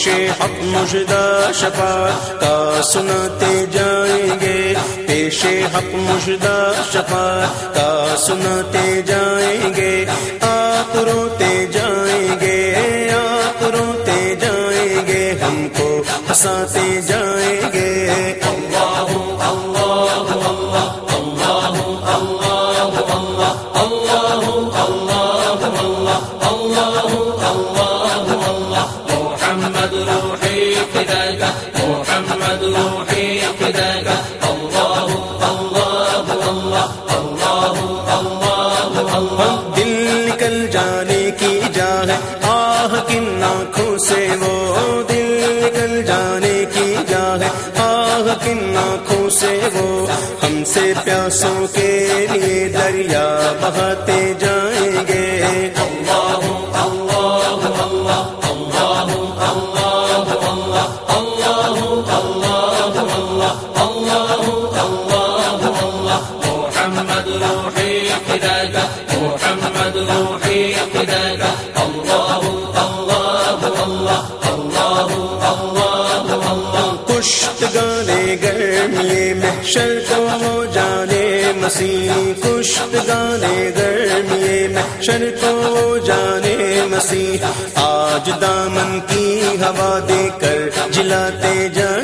پیش حق مجدہ شفاعت کا سناتے جائیں گے پیش حق مجدہ شفاعت کا سناتے جائیں گے آپ روتے جائیں گے آپ روتے جائیں گے ہم کو ہنساتے جائیں گے محمد دل نکل جانے کی آہ کن آنکھوں سے وہ دل نکل جانے کی آہ کن آنکھوں سے وہ ہم سے پیاسوں کے لیے دریا بہاتے جائیں گے۔ محمد مسیح کشت گانے گرمی محشر کو جانے مسیح، آج دامن کی ہوا دے کر جلاتے جائیں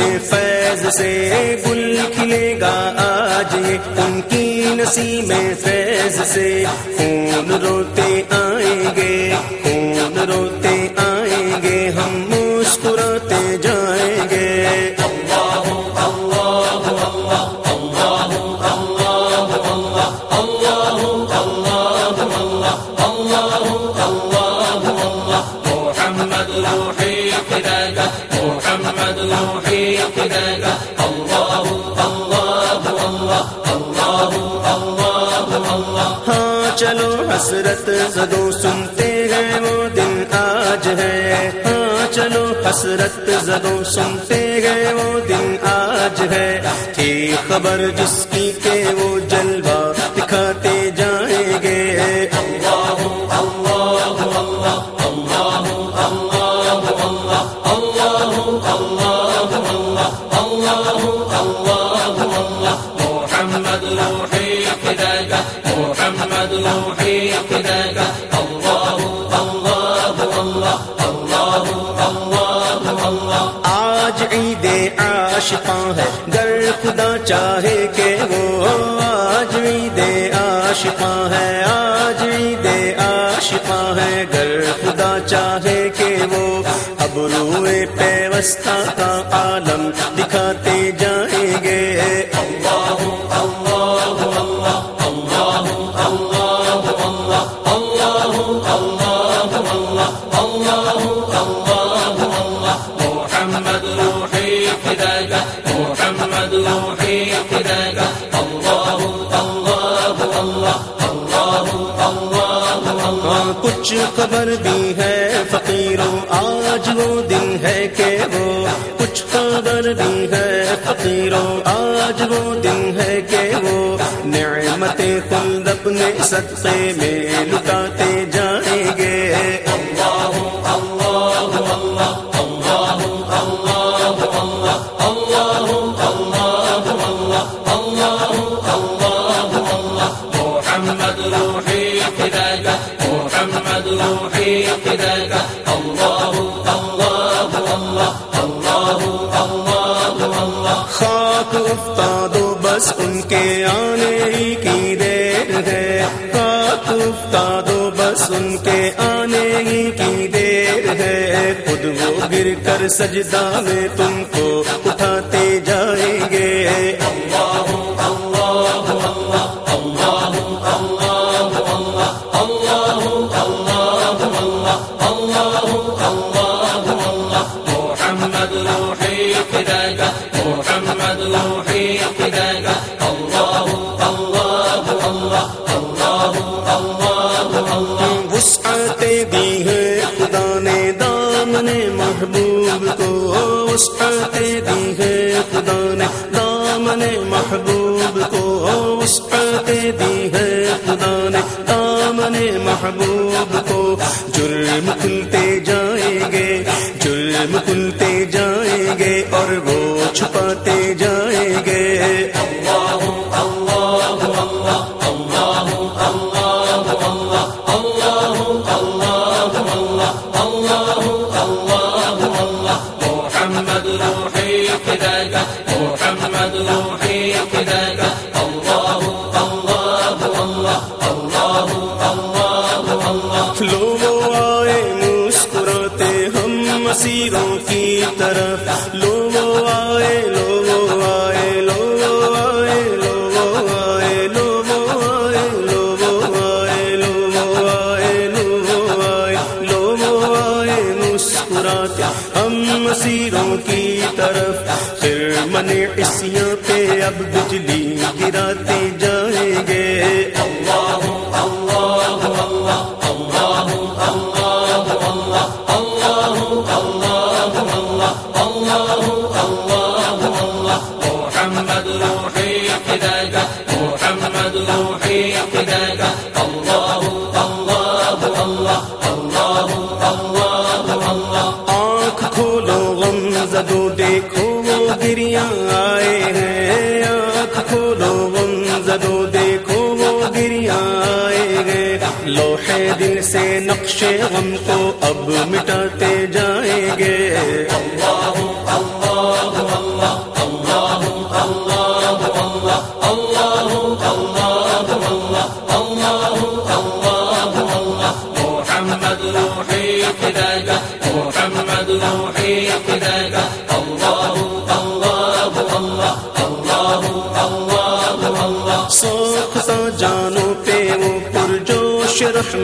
فیض سے گل کھلے گا آج ان کی نسیم فیض سے خون روتے آئیں گے، خون روتے آئیں گے، ہم مسکراتے جائیں گے۔ محمد حسرت زدو سنتے ہیں وہ دن آج ہے۔ ہاں چلو، حسرت زدو سنتے ہیں وہ دن آج ہے۔ تھی خبر جس کی کہ وہ عاشقاں ہے۔ گر خدا چاہے کہ وہ آج بھی دے عاشقاں ہے۔ آج بھی دے عاشقاں ہے۔ گر خدا چاہے کہ وہ اب روئے پیوستہ کچھ خبر بھی ہے، فقیروں، آج وہ دن ہے کہ وہ کچھ خبر بھی ہے۔ فقیروں، آج وہ دن ہے کہ وہ نعمت خلد اپنے صدقے میں لٹاتے جائیں گے۔ محمد روحي فداك روحي فداك. الله الله الله الله الله الله. خاک افتاد و بس ان کے آنے کی دیر ہے. خاک افتاد و بس ان کے آنے ہی کی دیر خود وہ گر کر سجدہ میں تم کو الله وسعت دی ہے خدا نے دامن محبوب کو۔ وسعت دی ہے خدا نے دامن محبوب کو۔ وسعت دی ہے خدا نے دامن محبوب کو۔ جرم کھلتے جائیں گے، جرم کھلتے جائیں گے اور وہ چھپاتے جائیں گے۔ محمد ہم مسیروں کی طرف۔ لو آئے لو آئے لو آئے لو آئے لو آئے لو آئے لو آئے لو آئے لو آئے، مسکراتے ہم مسیروں کی طرف۔ پھر من اسیاں پہ اب بجلی گراتے جائیں گے۔ محمد نقش غم کو اب مٹاتے جائیں گے۔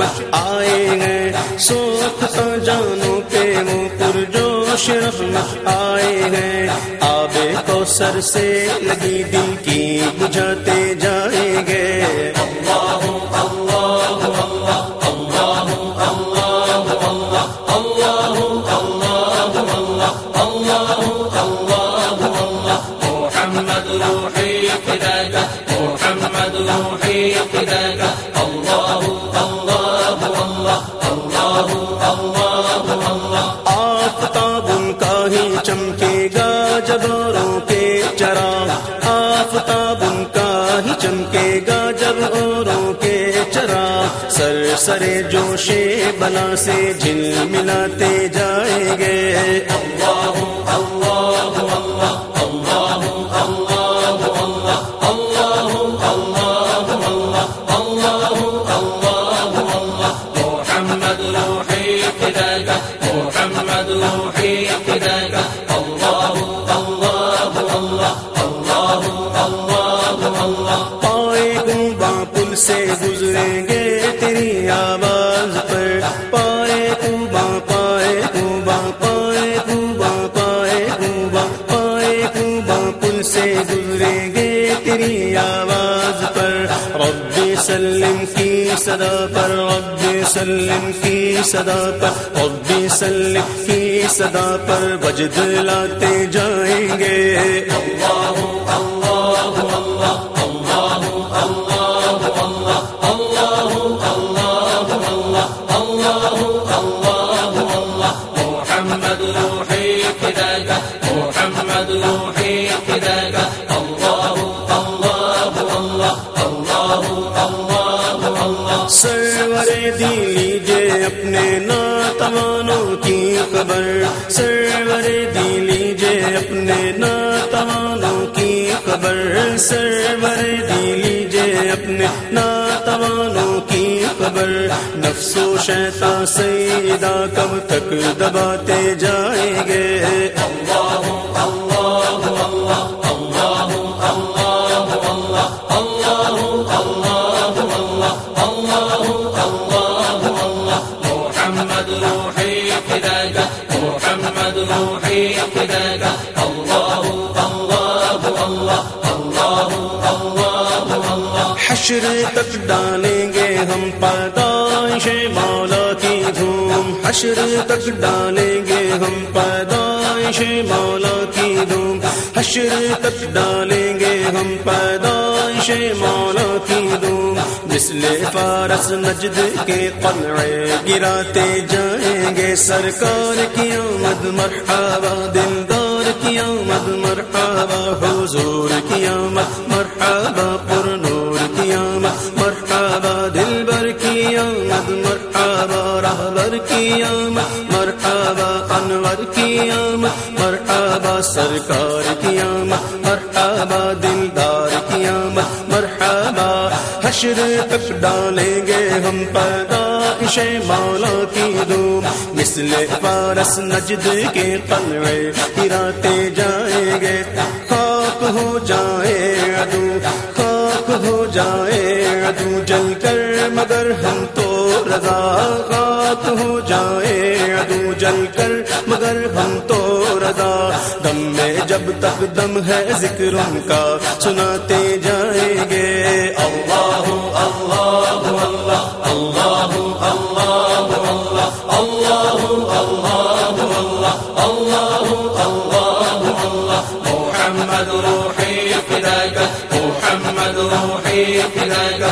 رحمت آئے ہیں۔ سوکھتا جانوں پہ وہ پرجوش رحمت آئے ہیں۔ آب کو سر سے لگی دل کی بجھاتے جائیں گے۔ اللہ سر جوشے بلا سے جھل ملاتے جائیں گے اللہ اللہ اللہ اللہ سلم کی صدا پر، رب سلم کی صدا پر، رب سلم کی صدا پر وجد لاتے جائیں گے۔ اللہ کی خبر سرور دی لیجے اپنے ناتوانوں کی خبر سرور دی لیجے اپنے ناتوانوں کی خبر نفس و شیطان سیدہ کب تک دباتے جائیں گے۔ حشر تک ڈالیں گے ہم پیدائش مولا کی دھوم۔ حشر تک ڈالیں گے ہم پیدائش مولا کی دھوم۔ حشر تک ڈالیں گے ہم پیدائش مولا کی دھوم۔ مثل فارس نجد کے قلعے گراتے جائیں گے۔ سرکار کی آمد مرحبا، دلدار کی آمد مرحبا، حضور کی آمد مرحبا مرحبا، دل بر کی آمد، مرحبا رہبر کی آمد، مرحبا، انور کی آمد، مرحبا، سرکار کی آمد، مرحبا، دلدار کی آمد، مرحبا، حشر تک ڈالیں گے ہم پیدائش مولا کی دھوم۔ مثل پارس نجد کے قلعے گراتے جائیں گے، خاک ہو جائے میں تک دم ہے ذکر ان کا، سناتے جائیں گے۔ اللہ الله الله الله الله الله الله الله الله الله محمد روحي فداك محمد روحي فداك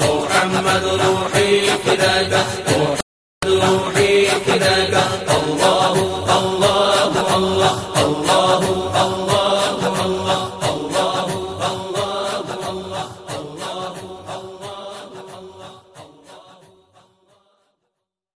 محمد روحي فداك